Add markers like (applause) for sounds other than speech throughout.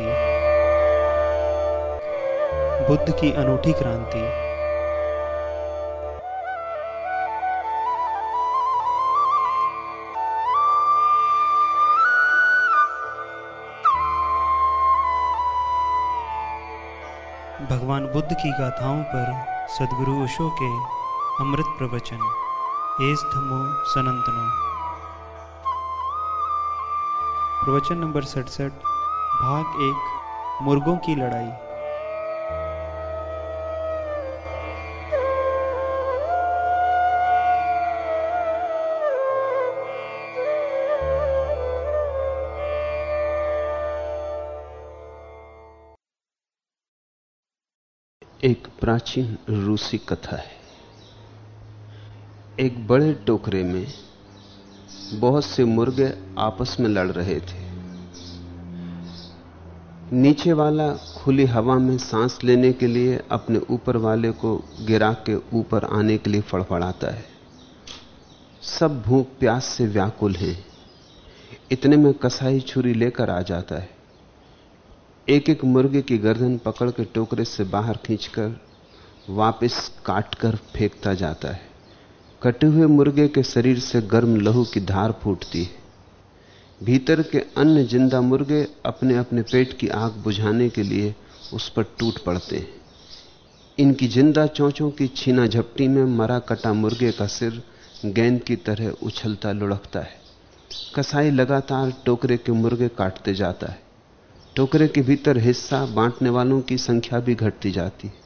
क्रांति। बुद्ध की अनूठी क्रांति। भगवान बुद्ध की गाथाओं पर सदगुरु ओशो के अमृत प्रवचन, एस धमो सनंतनो। प्रवचन नंबर सड़सठ भाग एक, मुर्गों की लड़ाई। एक प्राचीन रूसी कथा है। एक बड़े टोकरे में बहुत से मुर्गे आपस में लड़ रहे थे। नीचे वाला खुली हवा में सांस लेने के लिए अपने ऊपर वाले को गिरा के ऊपर आने के लिए फड़फड़ाता है। सब भूख प्यास से व्याकुल हैं। इतने में कसाई छुरी लेकर आ जाता है। एक एक मुर्गे की गर्दन पकड़ के टोकरे से बाहर खींचकर वापस काटकर फेंकता जाता है। कटे हुए मुर्गे के शरीर से गर्म लहू की धार फूटती है। भीतर के अन्य ज़िंदा मुर्गे अपने अपने पेट की आग बुझाने के लिए उस पर टूट पड़ते हैं। इनकी ज़िंदा चौंचों की छीना झपटी में मरा कटा मुर्गे का सिर गेंद की तरह उछलता लुढ़कता है। कसाई लगातार टोकरे के मुर्गे काटते जाता है। टोकरे के भीतर हिस्सा बांटने वालों की संख्या भी घटती जाती है।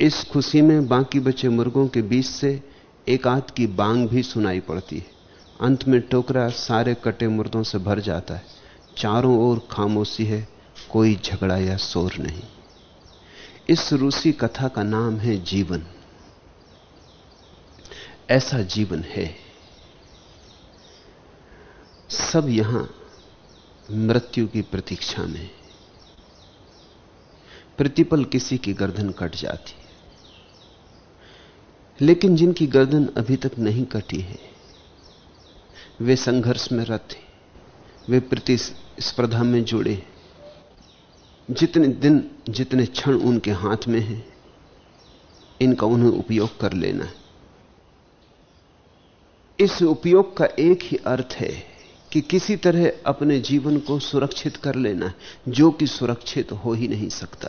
इस खुशी में बाकी बचे मुर्गों के बीच से एक आध की बांग भी सुनाई पड़ती है। अंत में टोकरा सारे कटे मुर्दों से भर जाता है। चारों ओर खामोशी है, कोई झगड़ा या शोर नहीं। इस रूसी कथा का नाम है जीवन। ऐसा जीवन है। सब यहाँ मृत्यु की प्रतीक्षा में प्रतिपल किसी की गर्दन कट जाती है। लेकिन जिनकी गर्दन अभी तक नहीं कटी है वे संघर्ष में रथ थे वे प्रतिस्पर्धा में जुड़े जितने दिन, जितने क्षण उनके हाथ में हैं, इनका उन्हें उपयोग कर लेना है। इस उपयोग का एक ही अर्थ है कि किसी तरह अपने जीवन को सुरक्षित कर लेना है, जो कि सुरक्षित हो ही नहीं सकता।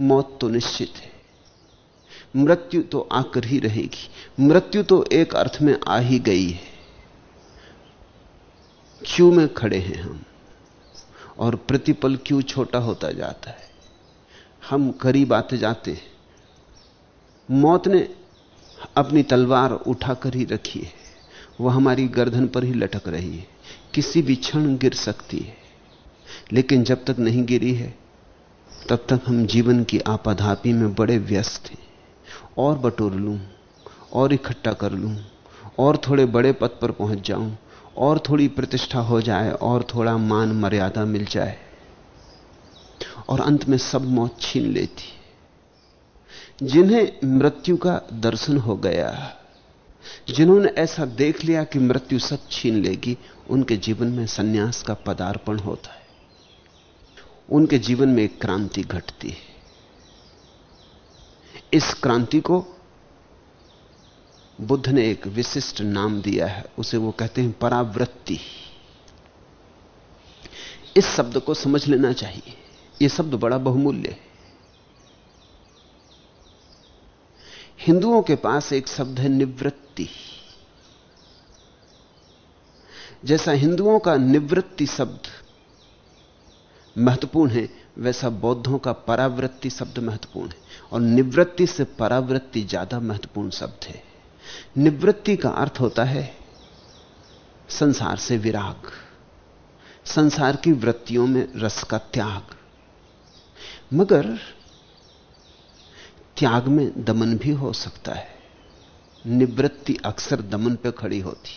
मौत तो निश्चित है। मृत्यु तो आकर ही रहेगी। मृत्यु तो एक अर्थ में आ ही गई है। क्यों में खड़े हैं हम? और प्रतिपल क्यों छोटा होता जाता है? हम करीब आते जाते हैं। मौत ने अपनी तलवार उठाकर ही रखी है। वह हमारी गर्दन पर ही लटक रही है। किसी भी क्षण गिर सकती है। लेकिन जब तक नहीं गिरी है, तब तक हम जीवन की आपाधापी में बड़े व्यस्त हैं। और बटोर लूँ, और इकट्ठा कर लूँ, और थोड़े बड़े पद पर पहुँच जाऊँ, और थोड़ी प्रतिष्ठा हो जाए, और थोड़ा मान मर्यादा मिल जाए। और अंत में सब मौत छीन लेती। जिन्हें मृत्यु का दर्शन हो गया, जिन्होंने ऐसा देख लिया कि मृत्यु सब छीन लेगी, उनके जीवन में सन्यास का पदार्पण होता है। उनके जीवन में एक क्रांति घटती है। इस क्रांति को बुद्ध ने एक विशिष्ट नाम दिया है, उसे वो कहते हैं परावृत्ति। इस शब्द को समझ लेना चाहिए। यह शब्द बड़ा बहुमूल्य है। हिंदुओं के पास एक शब्द है निवृत्ति। जैसा हिंदुओं का निवृत्ति शब्द महत्वपूर्ण है वैसा बौद्धों का परावृत्ति शब्द महत्वपूर्ण है। और निवृत्ति से परावृत्ति ज़्यादा महत्वपूर्ण शब्द है। निवृत्ति का अर्थ होता है संसार से विराग। संसार की वृत्तियों में रस का त्याग। मगर त्याग में दमन भी हो सकता है। निवृत्ति अक्सर दमन पर खड़ी होती।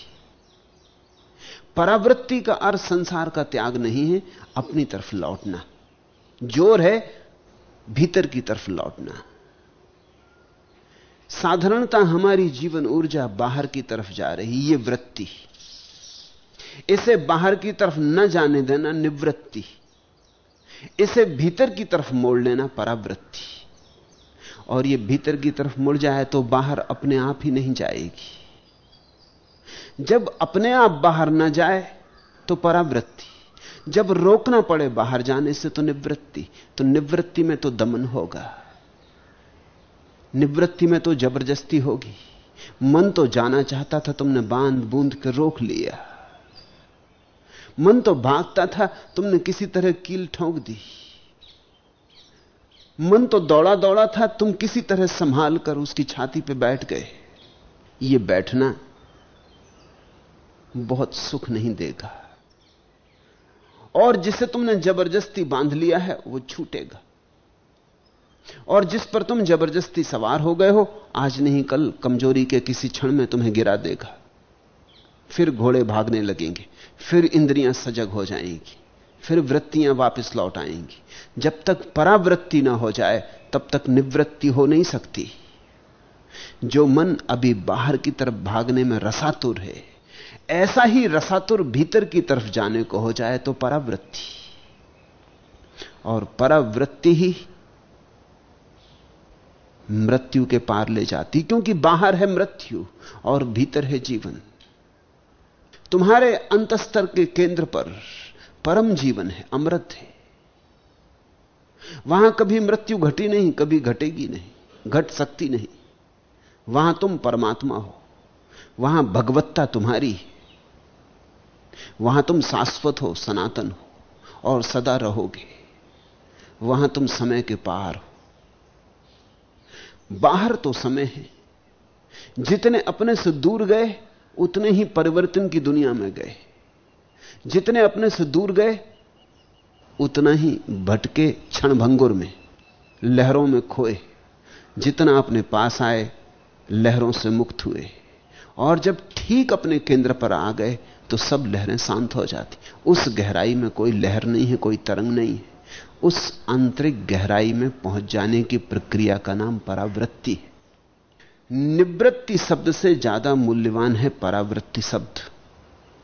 परावृत्ति का अर्थ संसार का त्याग नहीं है, अपनी तरफ़ लौटना। ज़ोर है भीतर की तरफ़ लौटना। साधारणता हमारी जीवन ऊर्जा बाहर की तरफ़ जा रही, ये वृत्ति। इसे बाहर की तरफ़ न जाने देना निवृत्ति। इसे भीतर की तरफ़ मोड़ लेना परावृत्ति। और ये भीतर की तरफ़ मुड़ जाए तो बाहर अपने आप ही नहीं जाएगी। जब अपने आप बाहर ना जाए तो परावृत्ति। जब रोकना पड़े बाहर जाने से तो निवृत्ति तो निवृत्ति में तो दमन होगा। निवृत्ति में तो ज़बरदस्ती होगी। मन तो जाना चाहता था, तुमने बाँध बूंद के रोक लिया। मन तो भागता था, तुमने किसी तरह कील ठोंक दी। मन तो दौड़ा दौड़ा था, तुम किसी तरह संभाल कर उसकी छाती पे बैठ गए। ये बैठना बहुत सुख नहीं देगा। और जिसे तुमने ज़बरदस्ती बाँध लिया है, वो छूटेगा। और जिस पर तुम ज़बरदस्ती सवार हो गए हो, आज नहीं, कल कमज़ोरी के किसी क्षण में तुम्हें गिरा देगा। फिर घोड़े भागने लगेंगे, फिर इंद्रियाँ सजग हो जाएँगी, फिर वृत्तियाँ वापस लौट आएँगी। जब तक परावृत्ति ना हो जाए, तब तक निवृत्ति हो नहीं सकती। जो मन अभी बाहर की तरफ़ भागने में रसातुर है ऐसा ही रसातुर भीतर की तरफ़ जाने को हो जाए तो परावृत्ति। और परावृत्ति ही मृत्यु के पार ले जाती, क्योंकि बाहर है मृत्यु और भीतर है जीवन। तुम्हारे अंतस्तर के केंद्र पर परम जीवन है, अमृत है। वहाँ कभी मृत्यु घटी नहीं, कभी घटेगी नहीं, घट सकती नहीं। वहाँ तुम परमात्मा हो, वहाँ भगवत्ता तुम्हारी है। वहाँ तुम शाश्वत हो, सनातन हो, और सदा रहोगे। वहाँ तुम समय के पार हो। बाहर तो समय है। जितने अपने से दूर गए, उतने ही परिवर्तन की दुनिया में गए। जितने अपने से दूर गए, उतना ही भटके क्षण भंगुर में, लहरों में खोए। जितना अपने पास आए, लहरों से मुक्त हुए। और जब ठीक अपने केंद्र पर आ गए तो सब लहरें शांत हो जाती। उस गहराई में कोई लहर नहीं है, कोई तरंग नहीं है। उस आंतरिक गहराई में पहुँच जाने की प्रक्रिया का नाम परावृत्ति है। निवृत्ति शब्द से ज़्यादा मूल्यवान है परावृत्ति शब्द,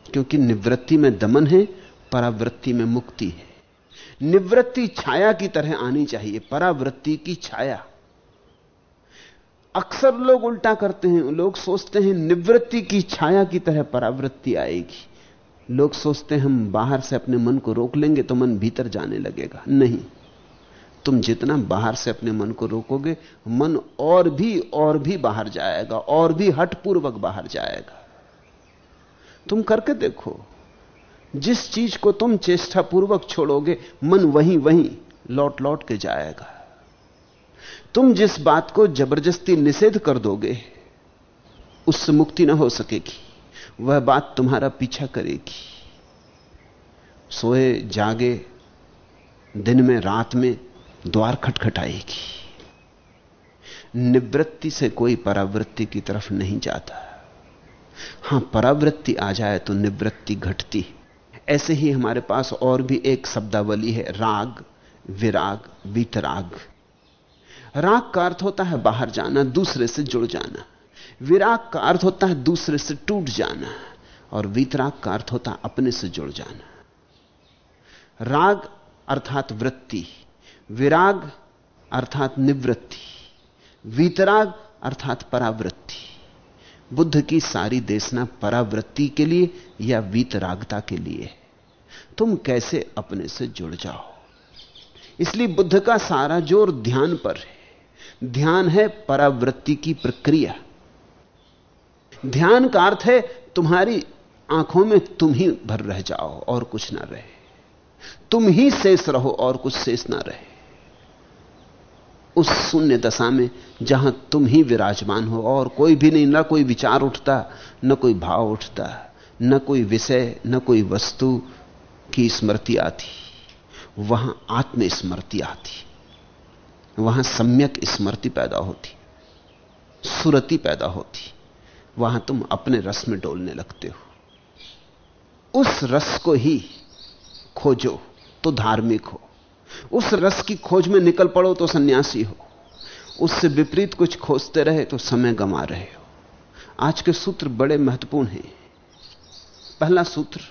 क्योंकि निवृत्ति में दमन है, परावृत्ति में मुक्ति है। निवृत्ति छाया की तरह आनी चाहिए, परावृत्ति की छाया। अक्सर लोग उल्टा करते हैं, लोग सोचते हैं निवृत्ति की छाया की तरह परावृत्ति आएगी। लोग सोचते हैं हम बाहर से अपने मन को रोक लेंगे तो मन भीतर जाने लगेगा। नहीं, तुम जितना बाहर से अपने मन को रोकोगे, मन और भी और भी बाहर जाएगा, और भी हटपूर्वक बाहर जाएगा। तुम करके देखो, जिस चीज़ को तुम चेष्टापूर्वक छोड़ोगे, मन वहीं वहीं लौट लौट के जाएगा। तुम जिस बात को ज़बरदस्ती निषेध कर दोगे, उससे मुक्ति ना हो सकेगी। वह बात तुम्हारा पीछा करेगी। सोए, जागे, दिन में, रात में द्वार खटखटाएगी। निवृत्ति से कोई परावृत्ति की तरफ़ नहीं जाता। हाँ, परावृत्ति आ जाए तो निवृत्ति घटती। ऐसे ही हमारे पास और भी एक शब्दावली है, राग, विराग, वीतराग। राग का अर्थ होता है बाहर जाना, दूसरे से जुड़ जाना। विराग का अर्थ होता है दूसरे से टूट जाना और वीतराग का अर्थ होता है अपने से जुड़ जाना। राग अर्थात वृत्ति, विराग अर्थात निवृत्ति, वीतराग अर्थात परावृत्ति। बुद्ध की सारी देशना परावृत्ति के लिए या वीतरागता के लिए। तुम कैसे अपने से जुड़ जाओ? इसलिए बुद्ध का सारा ज़ोर ध्यान पर है। ध्यान है परावृत्ति की प्रक्रिया। ध्यान का अर्थ है तुम्हारी आँखों में तुम ही भर रह जाओ और कुछ ना रहे। तुम ही शेष रहो और कुछ शेष ना रहे। उस शून्य दशा में जहाँ तुम ही विराजमान हो और कोई भी नहीं, ना कोई विचार उठता, न कोई भाव उठता, न कोई विषय, न कोई वस्तु की स्मृति आती। वहाँ आत्मस्मृति आती। वहाँ सम्यक स्मृति पैदा होती, सुरति पैदा होती, वहाँ तुम अपने रस में डोलने लगते हो। उस रस को ही खोजो तो धार्मिक हो। उस रस की खोज में निकल पड़ो तो सन्यासी हो। उससे विपरीत कुछ खोजते रहे तो समय गंवा रहे हो। आज के सूत्र बड़े महत्वपूर्ण हैं। पहला सूत्र,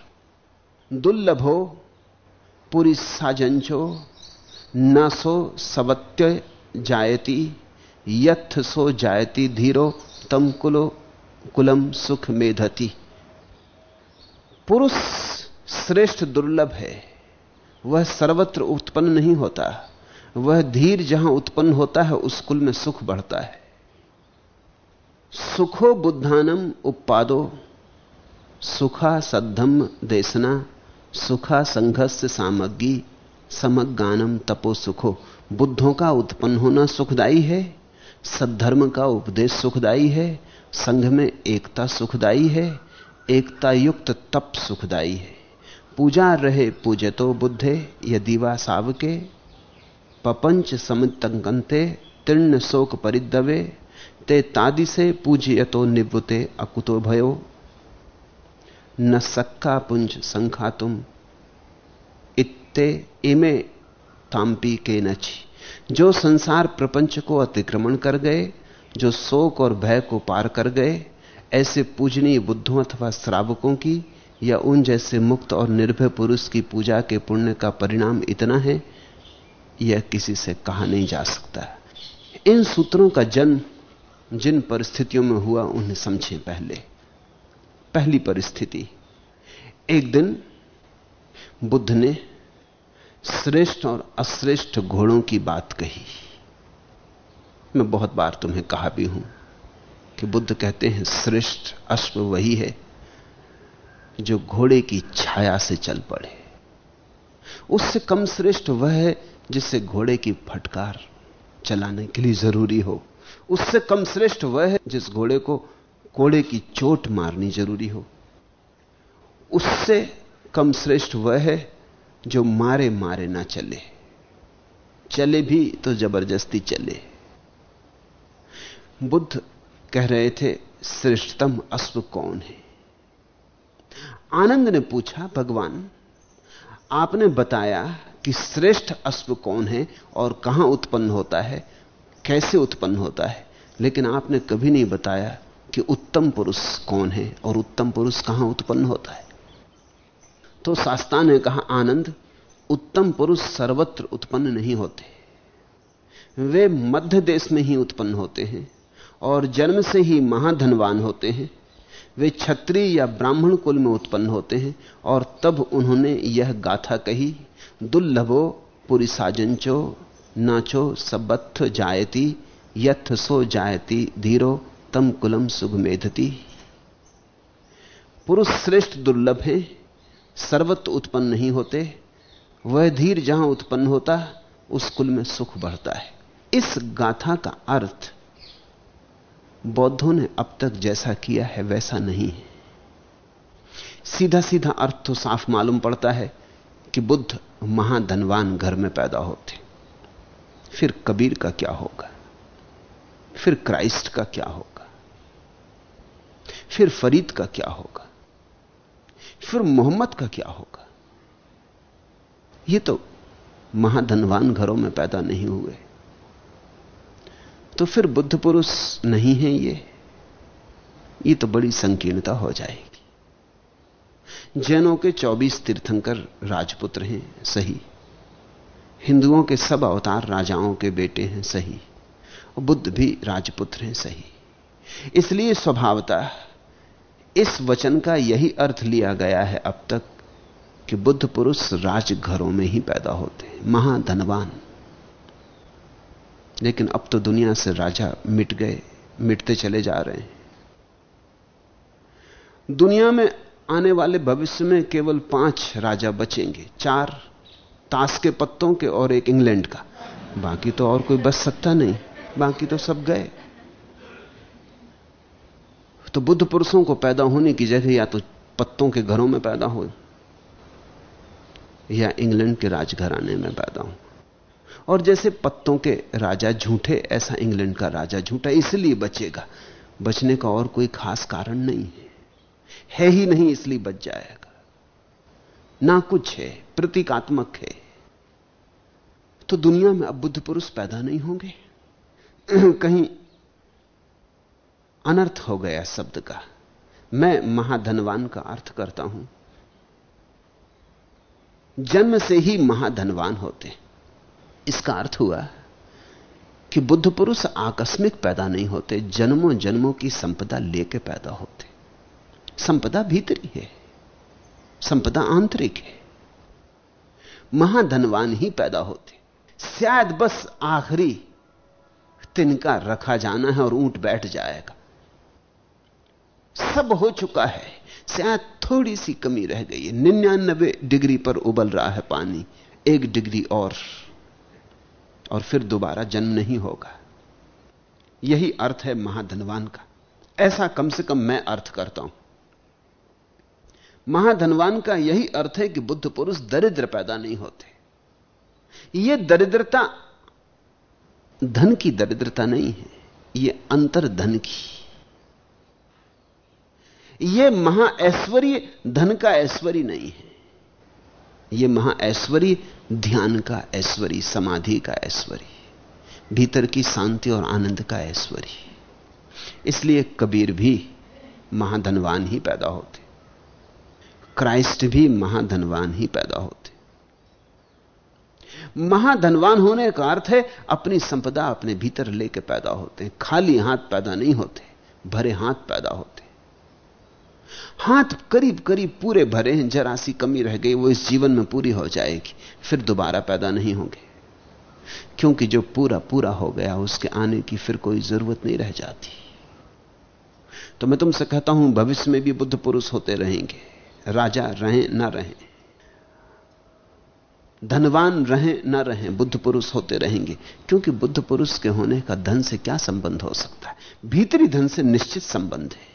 दुर्लभ हो पूरी साजंचो न सो सवत्य जायती यथ सो जायती धीरो तम कुलो कुलम सुख मेधती। पुरुष श्रेष्ठ दुर्लभ है, वह सर्वत्र उत्पन्न नहीं होता, वह धीर जहाँ उत्पन्न होता है, उस कुल में सुख बढ़ता है। सुखो बुद्धानम उपादो, सुखा सद्धम देशना, सुखा संघर्ष सामग्री समगानम तपो सुखो। बुद्धों का उत्पन्न होना सुखदाई है, सद्धर्म का उपदेश सुखदाई है, संघ में एकता सुखदाई है एकता युक्त तप सुखदाई है। पूजा रहे पूजे तो बुद्धे यदिवा सावके, पपंच समितंकंते, तीर्ण शोक परिदवे ते तादि से पूजयतो निवृते अकुतो भयो। न सक्का पुंज संखा तुम इत्ते इमे तांपी के नची जो संसार प्रपंच को अतिक्रमण कर गए, जो शोक और भय को पार कर गए, ऐसे पूजनीय बुद्धों अथवा श्रावकों की या उन जैसे मुक्त और निर्भय पुरुष की पूजा के पुण्य का परिणाम इतना है, यह किसी से कहा नहीं जा सकता। इन सूत्रों का जन्म जिन परिस्थितियों में हुआ, उन्हें समझें पहले। पहली परिस्थिति, एक दिन बुद्ध ने श्रेष्ठ और अश्रेष्ठ घोड़ों की बात कही। मैं बहुत बार तुम्हें कहा भी हूँ कि बुद्ध कहते हैं, श्रेष्ठ अश्व वही है जो घोड़े की छाया से चल पड़े। उससे कम श्रेष्ठ वह है जिससे घोड़े की फटकार चलाने के लिए ज़रूरी हो। उससे कम श्रेष्ठ वह है जिस घोड़े को कोड़े की चोट मारनी ज़रूरी हो। उससे कम श्रेष्ठ वह है जो मारे मारे ना चले। चले भी तो ज़बरदस्ती चले। बुद्ध कह रहे थे, श्रेष्ठतम अश्व कौन है? आनंद ने पूछा, भगवान, आपने बताया कि श्रेष्ठ अश्व कौन है और कहाँ उत्पन्न होता है, कैसे उत्पन्न होता है, लेकिन आपने कभी नहीं बताया कि उत्तम पुरुष कौन है और उत्तम पुरुष कहाँ उत्पन्न होता है। तो शास्ता ने कहा, आनंद, उत्तम पुरुष सर्वत्र उत्पन्न नहीं होते। वे मध्य देश में ही उत्पन्न होते हैं और जन्म से ही महाधनवान होते हैं। वे क्षत्रिय या ब्राह्मण कुल में उत्पन्न होते हैं और तब उन्होंने यह गाथा कही, दुर्लभो पुरिसाजंचो, नाचो सबत्थ जायती यथ सो जायती धीरो, तम कुलम सुगमेधती पुरुष श्रेष्ठ दुर्लभ हैं। सर्वत्र उत्पन्न नहीं होते, वह धीर जहाँ उत्पन्न होता, उस कुल में सुख बढ़ता है। इस गाथा का अर्थ, बौद्धों ने अब तक जैसा किया है, वैसा नहीं है। सीधा सीधा अर्थ तो साफ़ मालूम पड़ता है कि बुद्ध महाधनवान घर में पैदा होते। फिर कबीर का क्या होगा? फिर क्राइस्ट का क्या होगा? फिर फरीद का क्या होगा? फिर मोहम्मद का क्या होगा? ये तो महाधनवान घरों में पैदा नहीं हुए। तो फिर बुद्ध पुरुष नहीं है ये। ये तो बड़ी संकीर्णता हो जाएगी। जैनों के 24 तीर्थंकर राजपुत्र हैं, सही। हिंदुओं के सब अवतार राजाओं के बेटे हैं, सही। बुद्ध भी राजपुत्र हैं, सही। इसलिए स्वभावतः इस वचन का यही अर्थ लिया गया है अब तक कि बुद्ध पुरुष राजघरों में ही पैदा होते हैं, महाधनवान। लेकिन अब तो दुनिया से राजा मिट गए, मिटते चले जा रहे हैं। दुनिया में आने वाले भविष्य में केवल पाँच राजा बचेंगे, चार ताश के पत्तों के और एक इंग्लैंड का। बाकी तो और कोई बच सकता नहीं, बाकी तो सब गए। तो बुद्ध पुरुषों को पैदा होने की जगह या तो पत्तों के घरों में पैदा हो, या इंग्लैंड के राजघराने में पैदा हो। और जैसे पत्तों के राजा झूठे, ऐसा इंग्लैंड का राजा झूठा इसलिए बचेगा। बचने का और कोई खास कारण नहीं है। है ही नहीं इसलिए बच जाएगा। ना कुछ है, प्रतीकात्मक है। तो दुनिया में अब बुद्ध पुरुष पैदा नहीं होंगे। (clears throat) कहीं अनर्थ हो गया शब्द का। मैं महाधनवान का अर्थ करता हूँ। जन्म से ही महाधनवान होते। इसका अर्थ हुआ कि बुद्ध पुरुष आकस्मिक पैदा नहीं होते जन्मों जन्मों की संपदा लेके पैदा होते। संपदा भीतरी है। संपदा आंतरिक है। महाधनवान ही पैदा होते। शायद बस आखिरी तिनका रखा जाना है और ऊँट बैठ जाएगा। सब हो चुका है। शायद थोड़ी सी कमी रह गई है। निन्यानबे डिग्री पर उबल रहा है पानी। एक डिग्री और। और फिर दोबारा जन्म नहीं होगा। यही अर्थ है महाधनवान का। ऐसा कम से कम मैं अर्थ करता हूँ। महाधनवान का यही अर्थ है कि बुद्ध पुरुष दरिद्र पैदा नहीं होते। यह दरिद्रता धन की दरिद्रता नहीं है। यह अंतर धन की। यह महा ऐश्वर्य धन का ऐश्वर्य नहीं है। यह महा ऐश्वर्य ध्यान का ऐश्वर्य समाधि का ऐश्वर्य भीतर की शांति और आनंद का ऐश्वर्य इसलिए कबीर भी महाधनवान ही पैदा होते। क्राइस्ट भी महाधनवान ही पैदा होते। महाधनवान होने का अर्थ है अपनी संपदा अपने भीतर लेके पैदा होते हैं। खाली हाथ पैदा नहीं होते, भरे हाथ पैदा होते। हाथ करीब करीब पूरे भरे हैं, जरा सी कमी रह गई, वो इस जीवन में पूरी हो जाएगी, फिर दोबारा पैदा नहीं होंगे। क्योंकि जो पूरा पूरा हो गया, उसके आने की फिर कोई ज़रूरत नहीं रह जाती। तो मैं तुमसे कहता हूँ, भविष्य में भी बुद्ध पुरुष होते रहेंगे। राजा रहें ना रहें। धनवान रहें ना रहें, बुद्ध पुरुष होते रहेंगे। क्योंकि बुद्ध पुरुष के होने का धन से क्या संबंध हो सकता है? भीतरी धन से निश्चित संबंध है।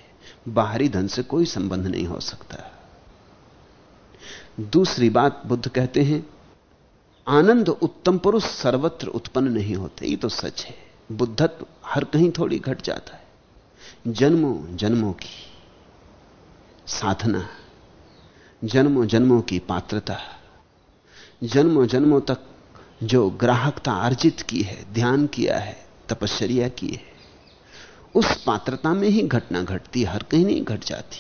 बाहरी धन से कोई संबंध नहीं हो सकता। दूसरी बात बुद्ध कहते हैं, आनंद उत्तम पुरुष सर्वत्र उत्पन्न नहीं होते, ये तो सच है। बुद्धत्व हर कहीं थोड़ी घट जाता है। जन्मों जन्मों की साधना, जन्मों जन्मों की पात्रता, जन्मों जन्मों तक जो ग्राहकता अर्जित की है, ध्यान किया है, तपश्चर्या की है उस पात्रता में ही घटना घटती, हर कहीं नहीं घट जाती।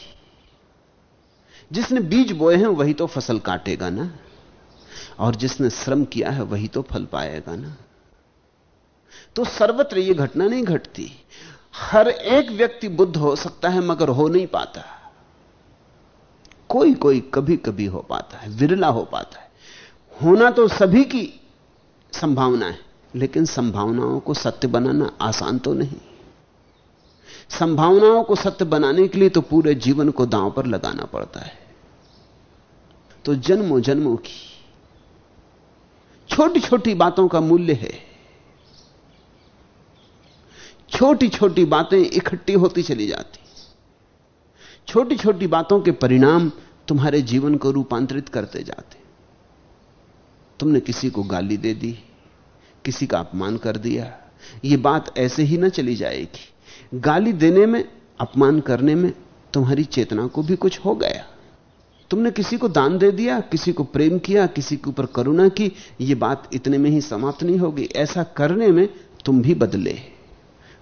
जिसने बीज बोए हैं, वही तो फ़सल काटेगा ना। और जिसने श्रम किया है, वही तो फल पाएगा ना। तो सर्वत्र यह घटना नहीं घटती। हर एक व्यक्ति बुद्ध हो सकता है, मगर हो नहीं पाता। कोई कोई कभी कभी हो पाता है, विरला हो पाता है। होना तो सभी की संभावना है, लेकिन संभावनाओं को सत्य बनाना आसान तो नहीं। संभावनाओं को सत्य बनाने के लिए तो पूरे जीवन को दांव पर लगाना पड़ता है। तो जन्मों जन्मों की छोटी छोटी बातों का मूल्य है। छोटी छोटी बातें इकट्ठी होती चली जाती। छोटी छोटी बातों के परिणाम तुम्हारे जीवन को रूपांतरित करते जाते। तुमने किसी को गाली दे दी, किसी का अपमान कर दिया यह बात ऐसे ही ना चली जाएगी। गाली देने में, अपमान करने में तुम्हारी चेतना को भी कुछ हो गया। तुमने किसी को दान दे दिया, किसी को प्रेम किया, किसी के ऊपर करुणा की यह बात इतने में ही समाप्त नहीं होगी। ऐसा करने में तुम भी बदले।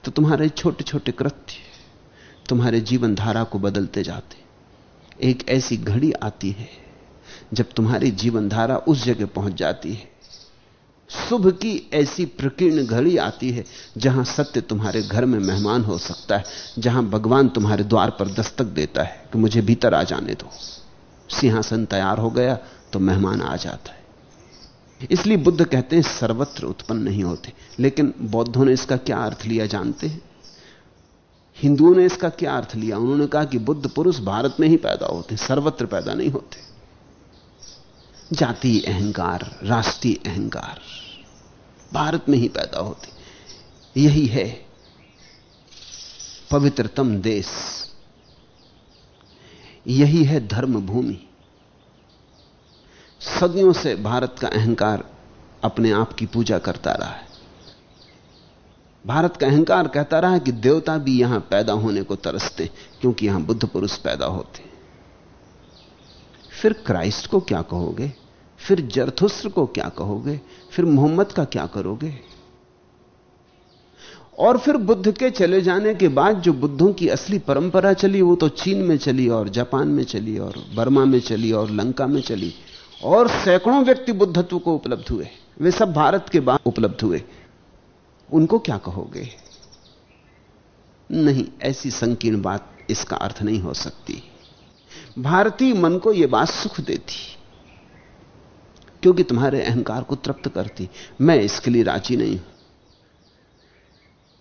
तो तुम्हारे छोटे छोटे कृत्य, तुम्हारे जीवन धारा को बदलते जाते। एक ऐसी घड़ी आती है, जब तुम्हारी जीवन धारा उस जगह पहुँच जाती है। शुभ की ऐसी प्रकीर्ण घड़ी आती है, जहाँ सत्य तुम्हारे घर में मेहमान हो सकता है, जहाँ भगवान तुम्हारे द्वार पर दस्तक देता है कि मुझे भीतर आ जाने दो। सिंहासन तैयार हो गया तो मेहमान आ जाता है। इसलिए बुद्ध कहते हैं, सर्वत्र उत्पन्न नहीं होते। लेकिन बौद्धों ने इसका क्या अर्थ लिया जानते हैं? हिंदुओं ने इसका क्या अर्थ लिया? उन्होंने कहा कि बुद्ध पुरुष भारत में ही पैदा होते सर्वत्र पैदा नहीं होते। जातीय अहंकार, राष्ट्रीय अहंकार भारत में ही पैदा होते। यही है पवित्रतम देश। यही है धर्म भूमि सदियों से भारत का अहंकार अपने आप की पूजा करता रहा है। भारत का अहंकार कहता रहा है कि देवता भी यहाँ पैदा होने को तरसते क्योंकि यहाँ बुद्ध पुरुष पैदा होते फिर क्राइस्ट को क्या कहोगे? फिर जरथुस्र को क्या कहोगे? फिर मोहम्मद का क्या करोगे? और फिर बुद्ध के चले जाने के बाद जो बुद्धों की असली परंपरा चली, वो तो चीन में चली और जापान में चली और बर्मा में चली और लंका में चली, और सैकड़ों व्यक्ति बुद्धत्व को उपलब्ध हुए। वे सब भारत के बाद उपलब्ध हुए। उनको क्या कहोगे? नहीं, ऐसी संकीर्ण बात इसका अर्थ नहीं हो सकती। भारतीय मन को यह बात सुख देती, क्योंकि तुम्हारे अहंकार को तृप्त करती। मैं इसके लिए राज़ी नहीं हूँ।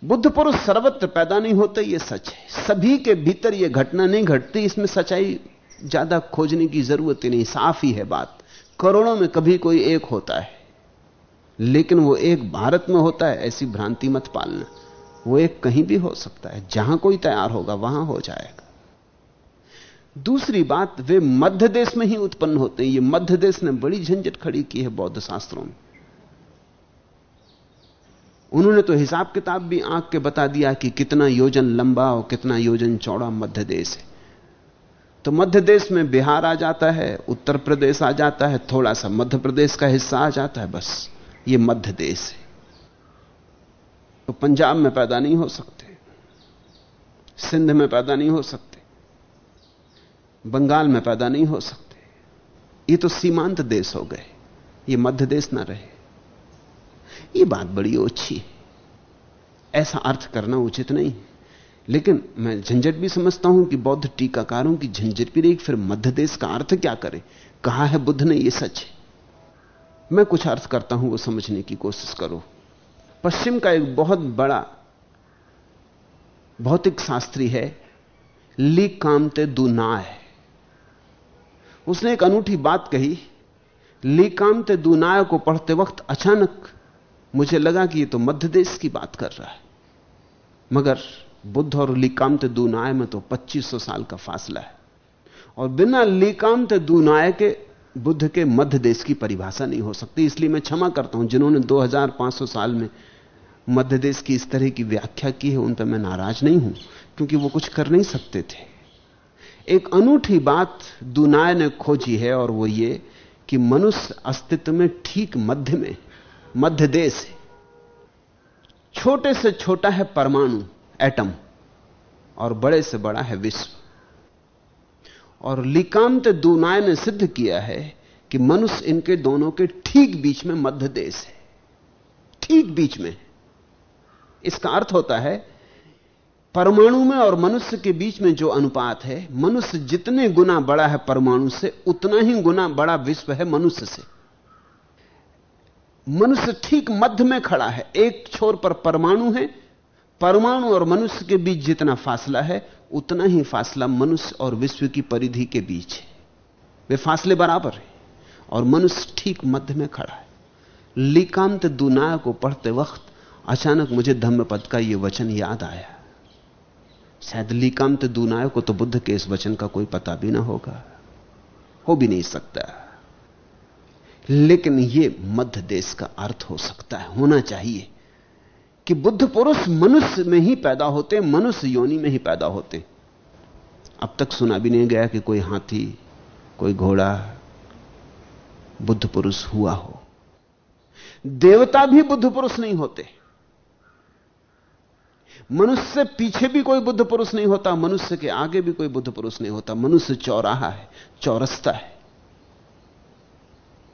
बुद्ध पुरुष सर्वत्र पैदा नहीं होते यह सच है। सभी के भीतर यह घटना नहीं घटती, इसमें सच्चाई ज़्यादा खोजने की ज़रूरत ही नहीं, साफ़ ही है बात। करोड़ों में कभी कोई एक होता है, लेकिन वो एक भारत में होता है, ऐसी भ्रांति मत पालना। वो एक कहीं भी हो सकता है, जहाँ कोई तैयार होगा, वहाँ हो जाएगा। दूसरी बात, वे मध्य देश में ही उत्पन्न होते हैं। ये मध्य देश ने बड़ी झंझट खड़ी की है बौद्ध शास्त्रों में। उन्होंने तो हिसाब किताब भी आँख के बता दिया कि कितना योजन लंबा और कितना योजन चौड़ा मध्य देश है। तो मध्य देश में बिहार आ जाता है, उत्तर प्रदेश आ जाता है, थोड़ा सा मध्य प्रदेश का हिस्सा आ जाता है, बस ये मध्य देश है। तो पंजाब में पैदा नहीं हो सकते, सिंध में पैदा नहीं हो सकते बंगाल में पैदा नहीं हो सकते। ये तो सीमांत देश हो गए। ये मध्य देश ना रहे। ये बात बड़ी ओछी है। ऐसा अर्थ करना उचित नहीं। लेकिन मैं झंझट भी समझता हूँ कि बौद्ध टीकाकारों की झंझट भी रही फिर मध्य देश का अर्थ क्या करे? कहा है बुद्ध ने यह सच मैं कुछ अर्थ करता हूँ, वो समझने की कोशिश करो। पश्चिम का एक बहुत बड़ा, भौतिक शास्त्री है, ली कामते दुनाय। उसने एक अनूठी बात कही ली कामते दुनाय को पढ़ते वक्त अचानक मुझे लगा कि ये तो मध्य देश की बात कर रहा है। मगर बुद्ध और लीकांत दूनाय में तो 2500 साल का फासला है। और बिना लिकांत दूनाय के बुद्ध के मध्य देश की परिभाषा नहीं हो सकती। इसलिए मैं क्षमा करता हूँ, जिन्होंने 2500 साल में मध्य देश की इस तरह की व्याख्या की है, उन पर मैं नाराज़ नहीं हूँ, क्योंकि वो कुछ कर नहीं सकते थे। एक अनूठी बात दुनाय ने खोजी है और वो ये कि मनुष्य अस्तित्व में ठीक मध्य में, मध्य देश है। छोटे से छोटा है परमाणु, एटम, और बड़े से बड़ा है विश्व। और लिकांत दुनाय ने सिद्ध किया है कि मनुष्य इनके दोनों के ठीक बीच में मध्य देश है। ठीक बीच में। इसका अर्थ होता है परमाणु में और मनुष्य के बीच में जो अनुपात है, मनुष्य जितने गुना बड़ा है परमाणु से, उतना ही गुना बड़ा विश्व है मनुष्य से। मनुष्य ठीक मध्य में खड़ा है, एक छोर पर परमाणु है, परमाणु और मनुष्य के बीच जितना फासला है, उतना ही फासला मनुष्य और विश्व की परिधि के बीच है। वे फासले बराबर हैं, और मनुष्य ठीक मध्य में खड़ा है। लीकांत दुनाया को पढ़ते वक्त अचानक मुझे धम्मपद का यह वचन याद आया। शायद लीकांत दुनाय को तो बुद्ध के इस वचन का कोई पता भी ना होगा। हो भी नहीं सकता। लेकिन यह मध्य देश का अर्थ हो सकता है, होना चाहिए कि बुद्ध पुरुष मनुष्य में ही पैदा होते, मनुष्य योनि में ही पैदा होते। अब तक सुना भी नहीं गया कि कोई हाथी, कोई घोड़ा बुद्ध पुरुष हुआ हो। देवता भी बुद्ध पुरुष नहीं होते। मनुष्य से पीछे भी कोई बुद्ध पुरुष नहीं होता, मनुष्य के आगे भी कोई बुद्ध पुरुष नहीं होता। मनुष्य चौराहा है, चौरस्ता है।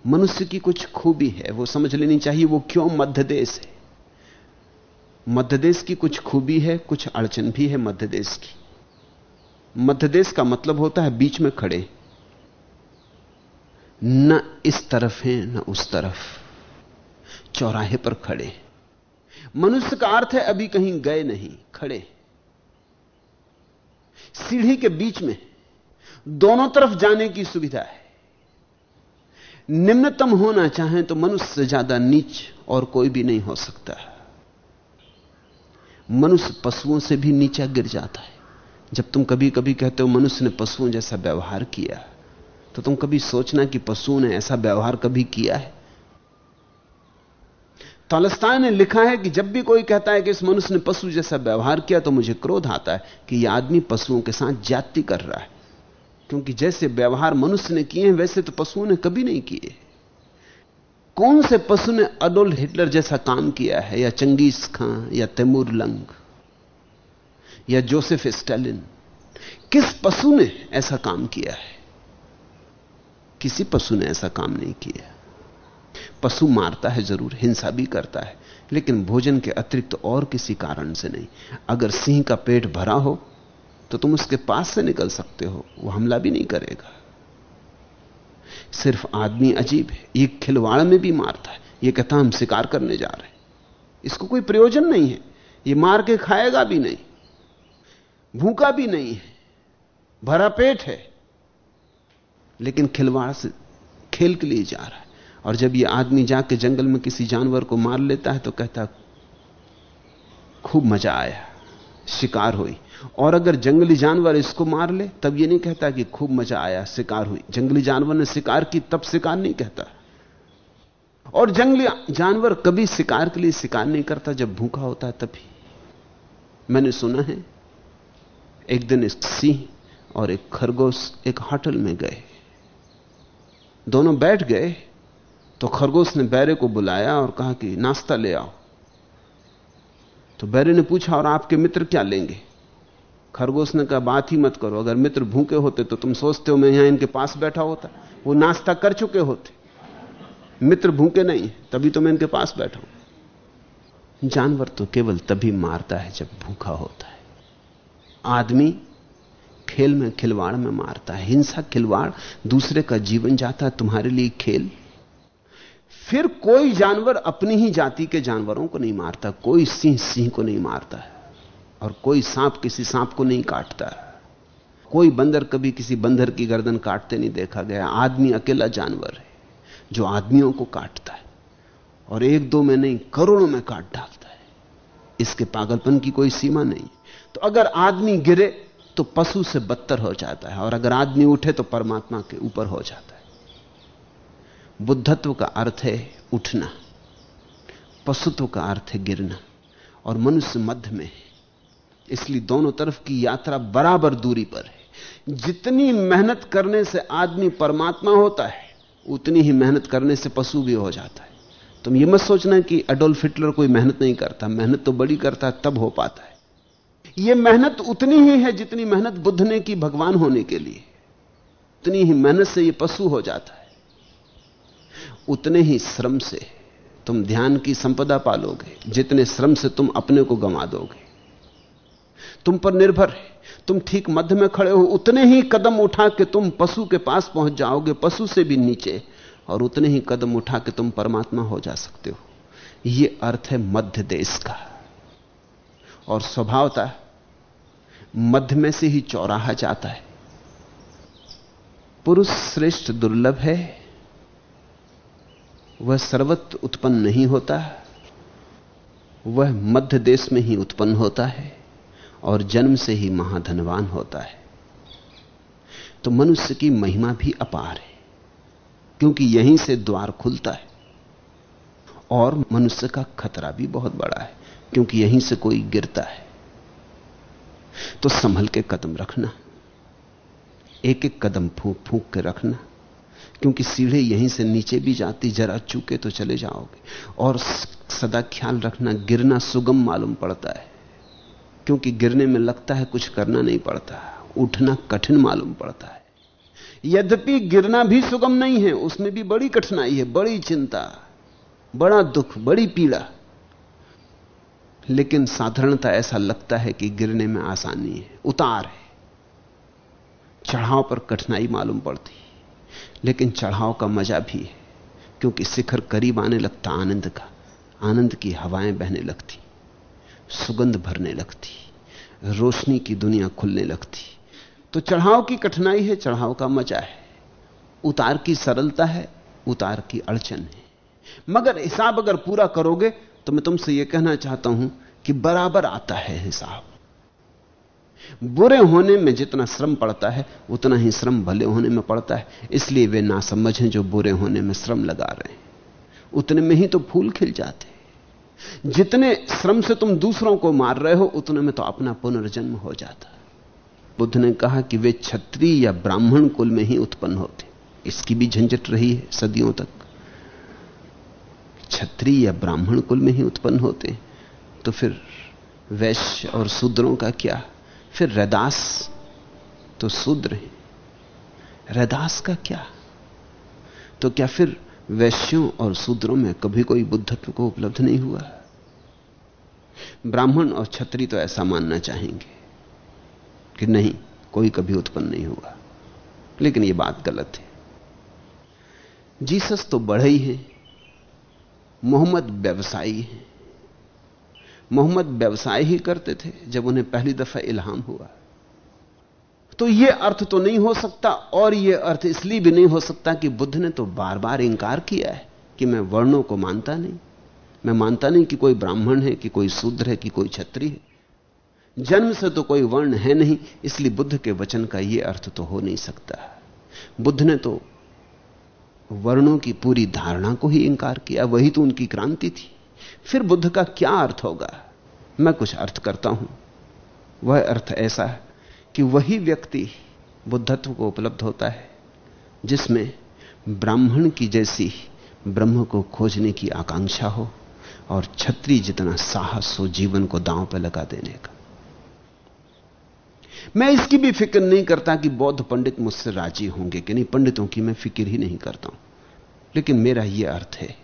मनुष्य की कुछ खूबी है, वो समझ लेनी चाहिए, वो क्यों मध्य देश है? मध्य देश की कुछ खूबी है, कुछ अड़चन भी है मध्य देश की। मध्य देश का मतलब होता है बीच में खड़े। न इस तरफ़ है, न उस तरफ़। चौराहे पर खड़े। मनुष्य का अर्थ है अभी कहीं गए नहीं, खड़े सीढ़ी के बीच में दोनों तरफ़ जाने की सुविधा है। निम्नतम होना चाहें तो मनुष्य से ज़्यादा नीच और कोई भी नहीं हो सकता। मनुष्य पशुओं से भी नीचा गिर जाता है। जब तुम कभी कभी कहते हो, मनुष्य ने पशुओं जैसा व्यवहार किया तो तुम कभी सोचना कि पशुओं ने ऐसा व्यवहार कभी किया है? तौलस्तान ने लिखा है कि जब भी कोई कहता है कि इस मनुष्य ने पशु जैसा व्यवहार किया तो मुझे क्रोध आता है कि यह आदमी पशुओं के साथ जाति कर रहा है। क्योंकि जैसे व्यवहार मनुष्य ने किए हैं, वैसे तो पशुओं ने कभी नहीं किए। कौन से पशु ने अडोल्फ हिटलर जैसा काम किया है, या चंगेज खां, या तैमूर लंग, या जोसेफ स्टालिन? किस पशु ने ऐसा काम किया है? किसी पशु ने ऐसा काम नहीं किया। पशु मारता है ज़रूर, हिंसा भी करता है, लेकिन भोजन के अतिरिक्त और किसी कारण से नहीं। अगर सिंह का पेट भरा हो तो तुम उसके पास से निकल सकते हो, वो हमला भी नहीं करेगा। सिर्फ़ आदमी अजीब है, ये खिलवाड़ में भी मारता है, ये कहता हम शिकार करने जा रहे हैं। इसको कोई प्रयोजन नहीं है, ये मार के खाएगा भी नहीं, भूखा भी नहीं है, भरा पेट है, लेकिन खिलवाड़ से खेल के लिए जा रहा है। और जब ये आदमी जाके जंगल में किसी जानवर को मार लेता है तो कहता, खूब मज़ा आया, शिकार हुई। और अगर जंगली जानवर इसको मार ले, तब ये नहीं कहता कि खूब मज़ा आया, शिकार हुई। जंगली जानवर ने शिकार की, तब शिकार नहीं कहता। और जंगली जानवर कभी शिकार के लिए शिकार नहीं करता, जब भूखा होता है तभी। मैंने सुना है, एक दिन एक सिंह और एक खरगोश एक होटल में गए। दोनों बैठ गए तो खरगोश ने बैरे को बुलाया और कहा कि नाश्ता ले आओ। तो बैरे ने पूछा, और आपके मित्र क्या लेंगे? खरगोश ने कहा, बात ही मत करो, अगर मित्र भूखे होते तो तुम सोचते हो मैं यहाँ इनके पास बैठा होता। वो नाश्ता कर चुके होते। मित्र भूखे नहीं तभी तो मैं इनके पास बैठा हूँ। जानवर तो केवल तभी मारता है जब भूखा होता है। आदमी खेल में खिलवाड़ में मारता है, हिंसा खिलवाड़ दूसरे का जीवन जाता है, तुम्हारे लिए खेल। फिर कोई जानवर अपनी ही जाति के जानवरों को नहीं मारता, कोई सिंह सिंह को नहीं मारता है, और कोई सांप किसी सांप को नहीं काटता है। कोई बंदर कभी किसी बंदर की गर्दन काटते नहीं देखा गया, आदमी अकेला जानवर है, जो आदमियों को काटता है, और एक दो में नहीं, करोड़ों में काट डालता है। इसके पागलपन की कोई सीमा नहीं। तो अगर आदमी गिरे तो पशु से बदतर हो जाता है, और अगर आदमी उठे तो परमात्मा के ऊपर हो जाता है। बुद्धत्व का अर्थ है उठना, पशुत्व का अर्थ है गिरना, और मनुष्य मध्य में है। इसलिए दोनों तरफ़ की यात्रा बराबर दूरी पर है। जितनी मेहनत करने से आदमी परमात्मा होता है, उतनी ही मेहनत करने से पशु भी हो जाता है। तुम ये मत सोचना कि अडोल्फ हिटलर कोई मेहनत नहीं करता, मेहनत तो बड़ी करता है, तब हो पाता है। यह मेहनत उतनी ही है जितनी मेहनत बुद्ध ने की भगवान होने के लिए। उतनी ही मेहनत से यह पशु हो जाता है। उतने ही श्रम से तुम ध्यान की संपदा पालोगे, जितने श्रम से तुम अपने को गंवा दोगे। तुम पर निर्भर है, तुम ठीक मध्य में खड़े हो, उतने ही कदम उठा के तुम पशु के पास पहुँच जाओगे, पशु से भी नीचे, और उतने ही कदम उठा के तुम परमात्मा हो जा सकते हो। यह अर्थ है मध्य देश का। और स्वभावता मध्य में से ही चौराहा जाता है। पुरुष श्रेष्ठ दुर्लभ है वह सर्वत्र उत्पन्न नहीं होता, वह मध्य देश में ही उत्पन्न होता है और जन्म से ही महाधनवान होता है। तो मनुष्य की महिमा भी अपार है, क्योंकि यहीं से द्वार खुलता है और मनुष्य का खतरा भी बहुत बड़ा है, क्योंकि यहीं से कोई गिरता है। तो संभल के कदम रखना एक एक कदम फूक फूक के रखना क्योंकि सीढ़े यहीं से नीचे भी जाती, जरा चूके तो चले जाओगे। और सदा ख्याल रखना, गिरना सुगम मालूम पड़ता है। क्योंकि गिरने में लगता है कुछ करना नहीं पड़ता, उठना कठिन मालूम पड़ता है। यद्यपि गिरना भी सुगम नहीं है, उसमें भी बड़ी कठिनाई है, बड़ी चिंता, बड़ा दुख, बड़ी पीड़ा। लेकिन साधारणता ऐसा लगता है कि गिरने में आसानी है, उतार है। चढ़ाव पर कठिनाई मालूम पड़ती लेकिन चढ़ाव का मज़ा भी है, क्योंकि शिखर करीब आने लगता आनंद का। आनंद की हवाएँ बहने लगती, सुगंध भरने लगती, रोशनी की दुनिया खुलने लगती। तो चढ़ाव की कठिनाई है, चढ़ाव का मज़ा है। उतार की सरलता है, उतार की अड़चन है। मगर हिसाब अगर पूरा करोगे तो मैं तुमसे यह कहना चाहता हूँ कि बराबर आता है हिसाब। बुरे होने में जितना श्रम पड़ता है, उतना ही श्रम भले होने में पड़ता है। इसलिए वे ना समझें जो बुरे होने में श्रम लगा रहे हैं। उतने में ही तो फूल खिल जाते जितने श्रम से तुम दूसरों को मार रहे हो, उतने में तो अपना पुनर्जन्म हो जाता बुद्ध ने कहा कि वे क्षत्रिय या ब्राह्मण कुल में ही उत्पन्न होते इसकी भी झंझट रही है सदियों तक। क्षत्रिय या ब्राह्मण कुल में ही उत्पन्न होते तो फिर वैश्य और शूद्रों का क्या फिर रैदास तो शूद्र है। रैदास का क्या? तो क्या फिर वैश्यों और शूद्रों में कभी कोई बुद्धत्व को उपलब्ध नहीं हुआ? ब्राह्मण और छत्री तो ऐसा मानना चाहेंगे कि नहीं, कोई कभी उत्पन्न नहीं हुआ। लेकिन यह बात गलत है। जीसस तो बढ़े ही है, मोहम्मद व्यवसायी है। मोहम्मद व्यवसाय ही करते थे, जब उन्हें पहली दफ़ा इल्हाम हुआ। तो यह अर्थ तो नहीं हो सकता, और यह अर्थ इसलिए भी नहीं हो सकता कि बुद्ध ने तो बार बार इंकार किया है कि मैं वर्णों को मानता नहीं। मैं मानता नहीं कि कोई ब्राह्मण है, कि कोई शूद्र है, कि कोई छत्री है। जन्म से तो कोई वर्ण है नहीं, इसलिए बुद्ध के वचन का यह अर्थ तो हो नहीं सकता। बुद्ध ने तो वर्णों की पूरी धारणा को ही इंकार किया, वही तो उनकी क्रांति थी। फिर बुद्ध का क्या अर्थ होगा? मैं कुछ अर्थ करता हूँ। वह अर्थ ऐसा है कि वही व्यक्ति बुद्धत्व को उपलब्ध होता है, जिसमें ब्राह्मण की जैसी ब्रह्म को खोजने की आकांक्षा हो और छत्री जितना साहस हो जीवन को दांव पर लगा देने का। मैं इसकी भी फ़िक्र नहीं करता कि बौद्ध पंडित मुझसे राज़ी होंगे कि नहीं, पंडितों की मैं फ़िक्र ही नहीं करता हूँ। लेकिन मेरा यह अर्थ है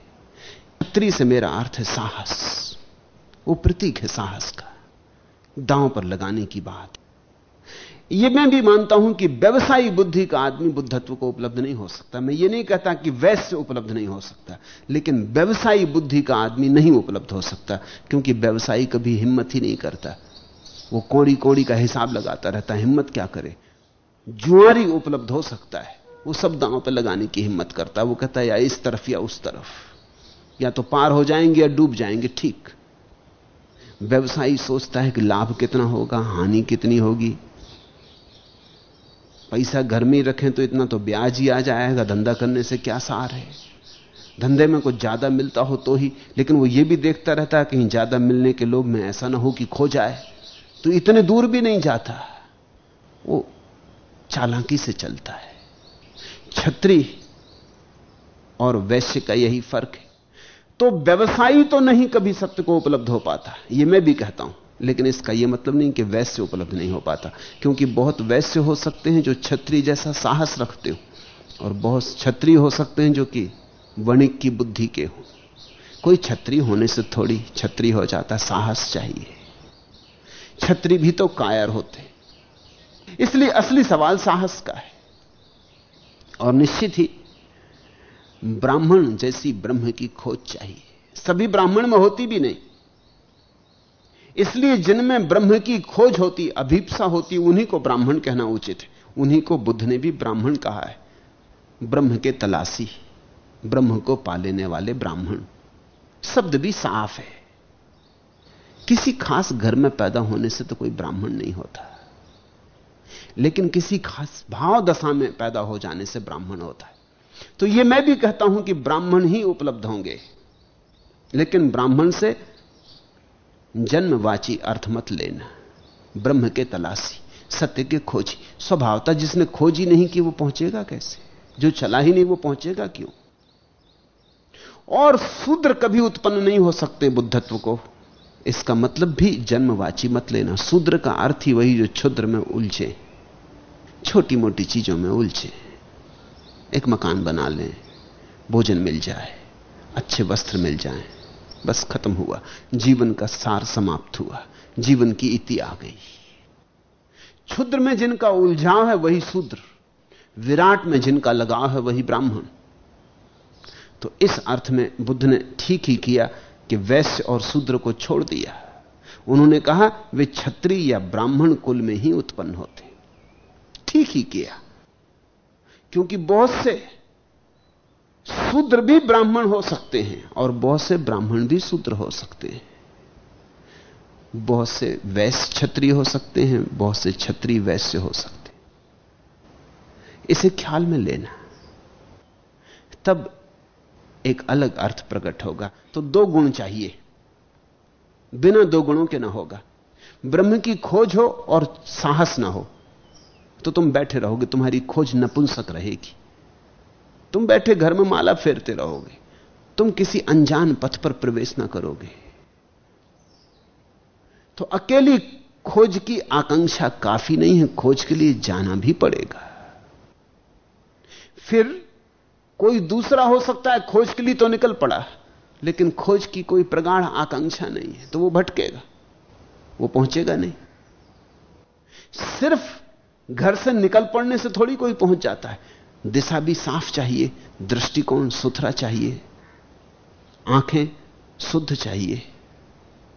छत्री से मेरा अर्थ है साहस। वो प्रतीक है साहस का। दांव पर लगाने की बात। यह मैं भी मानता हूँ कि व्यवसायी बुद्धि का आदमी बुद्धत्व को उपलब्ध नहीं हो सकता। मैं ये नहीं कहता कि वैश्य उपलब्ध नहीं हो सकता, लेकिन व्यवसायी बुद्धि का आदमी नहीं उपलब्ध हो सकता, क्योंकि व्यवसायी कभी हिम्मत ही नहीं करता। वो कोड़ी कोड़ी का हिसाब लगाता रहता है, हिम्मत क्या करे? जुआरी उपलब्ध हो सकता है। वो सब दांव पर लगाने की हिम्मत करता है। वो कहता है, या इस तरफ़ या उस तरफ़। या तो पार हो जाएँगे या डूब जाएँगे, ठीक। व्यवसायी सोचता है कि लाभ कितना होगा, हानि कितनी होगी। पैसा घर में रखें तो इतना तो ब्याज ही आ जाएगा, धंधा करने से क्या सार है। धंधे में कुछ ज़्यादा मिलता हो तो ही, लेकिन वो ये भी देखता रहता है कहीं ज़्यादा मिलने के लोग में ऐसा ना हो कि खो जाए। तो इतने दूर भी नहीं जाता। वो चालाकी से चलता है। छत्री और वैश्य का यही फ़र्क है। तो व्यवसायी तो नहीं कभी सत्य को उपलब्ध हो पाता। यह मैं भी कहता हूँ। लेकिन इसका यह मतलब नहीं कि वैश्य उपलब्ध नहीं हो पाता। क्योंकि बहुत वैश्य हो सकते हैं जो छत्री जैसा साहस रखते हो, और बहुत छत्री हो सकते हैं जो कि वणिक की बुद्धि के हो। कोई छत्री होने से थोड़ी छत्री हो जाता, साहस चाहिए। छत्री भी तो कायर होते इसलिए असली सवाल साहस का है। और निश्चित ही ब्राह्मण जैसी ब्रह्म की खोज चाहिए। सभी ब्राह्मण में होती भी नहीं। इसलिए जिनमें ब्रह्म की खोज होती, अभीपसा होती, उन्हीं को ब्राह्मण कहना उचित है। उन्हीं को बुद्ध ने भी ब्राह्मण कहा है। ब्रह्म के तलाशी, ब्रह्म को पा लेने वाले ब्राह्मण। शब्द भी साफ़ है। किसी खास घर में पैदा होने से तो कोई ब्राह्मण नहीं होता। लेकिन किसी खास भाव दशा में पैदा हो जाने से ब्राह्मण होता है। तो यह मैं भी कहता हूँ कि ब्राह्मण ही उपलब्ध होंगे। लेकिन ब्राह्मण से जन्मवाची अर्थ मत लेना। ब्रह्म के तलाशी, सत्य के खोजी, स्वभावता जिसने खोजी नहीं की वो पहुंचेगा कैसे? जो चला ही नहीं, वो पहुंचेगा क्यों? और शूद्र कभी उत्पन्न नहीं हो सकते बुद्धत्व को। इसका मतलब भी जन्मवाची मत लेना। शूद्र का अर्थ ही वही जो क्षुद्र में उलझे छोटी मोटी चीज़ों में उलझे। एक मकान बना लें, भोजन मिल जाए, अच्छे वस्त्र मिल जाए, बस खत्म हुआ। जीवन का सार समाप्त हुआ, जीवन की इति आ गई। क्षुद्र में जिनका उलझाव है वही शूद्र, विराट में जिनका लगाव है वही ब्राह्मण। तो इस अर्थ में बुद्ध ने ठीक ही किया कि वैश्य और शूद्र को छोड़ दिया। उन्होंने कहा, वे छत्री या ब्राह्मण कुल में ही उत्पन्न होते। ठीक ही किया। क्योंकि बहुत से शूद्र भी ब्राह्मण हो सकते हैं और बहुत से ब्राह्मण भी शूद्र हो सकते हैं। बहुत से वैश्य छत्री हो सकते हैं, बहुत से छत्री वैश्य हो सकते हैं। इसे ख्याल में लेना। तब एक अलग अर्थ प्रकट होगा। तो दो गुण चाहिए। बिना दो गुणों के ना होगा। ब्रह्म की खोज हो और साहस ना हो। तो तुम बैठे रहोगे, तुम्हारी खोज नपुंसक रहेगी। तुम बैठे घर में माला फेरते रहोगे। तुम किसी अनजान पथ पर प्रवेश ना करोगे। तो अकेली खोज की आकांक्षा काफ़ी नहीं है, खोज के लिए जाना भी पड़ेगा। फिर कोई दूसरा हो सकता है, खोज के लिए तो निकल पड़ा, लेकिन खोज की कोई प्रगाढ़ आकांक्षा नहीं है तो वो भटकेगा, वो पहुंचेगा नहीं। सिर्फ़ घर से निकल पड़ने से थोड़ी कोई पहुँच जाता है। दिशा भी साफ़ चाहिए, दृष्टिकोण सुथरा चाहिए, आँखें शुद्ध चाहिए,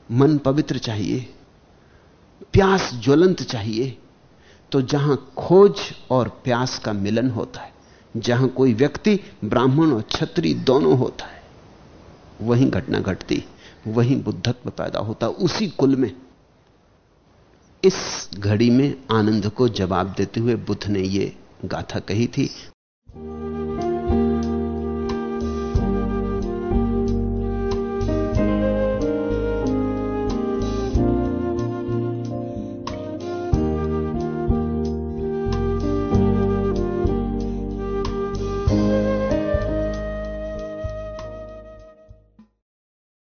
मन पवित्र चाहिए, प्यास ज्वलंत चाहिए तो जहाँ खोज और प्यास का मिलन होता है, जहाँ कोई व्यक्ति ब्राह्मण और छत्री दोनों होता है, वहीं घटना घटती, वहीं बुद्धत्व पैदा होता, उसी कुल में इस घड़ी में आनंद को जवाब देते हुए बुद्ध ने ये गाथा कही थी।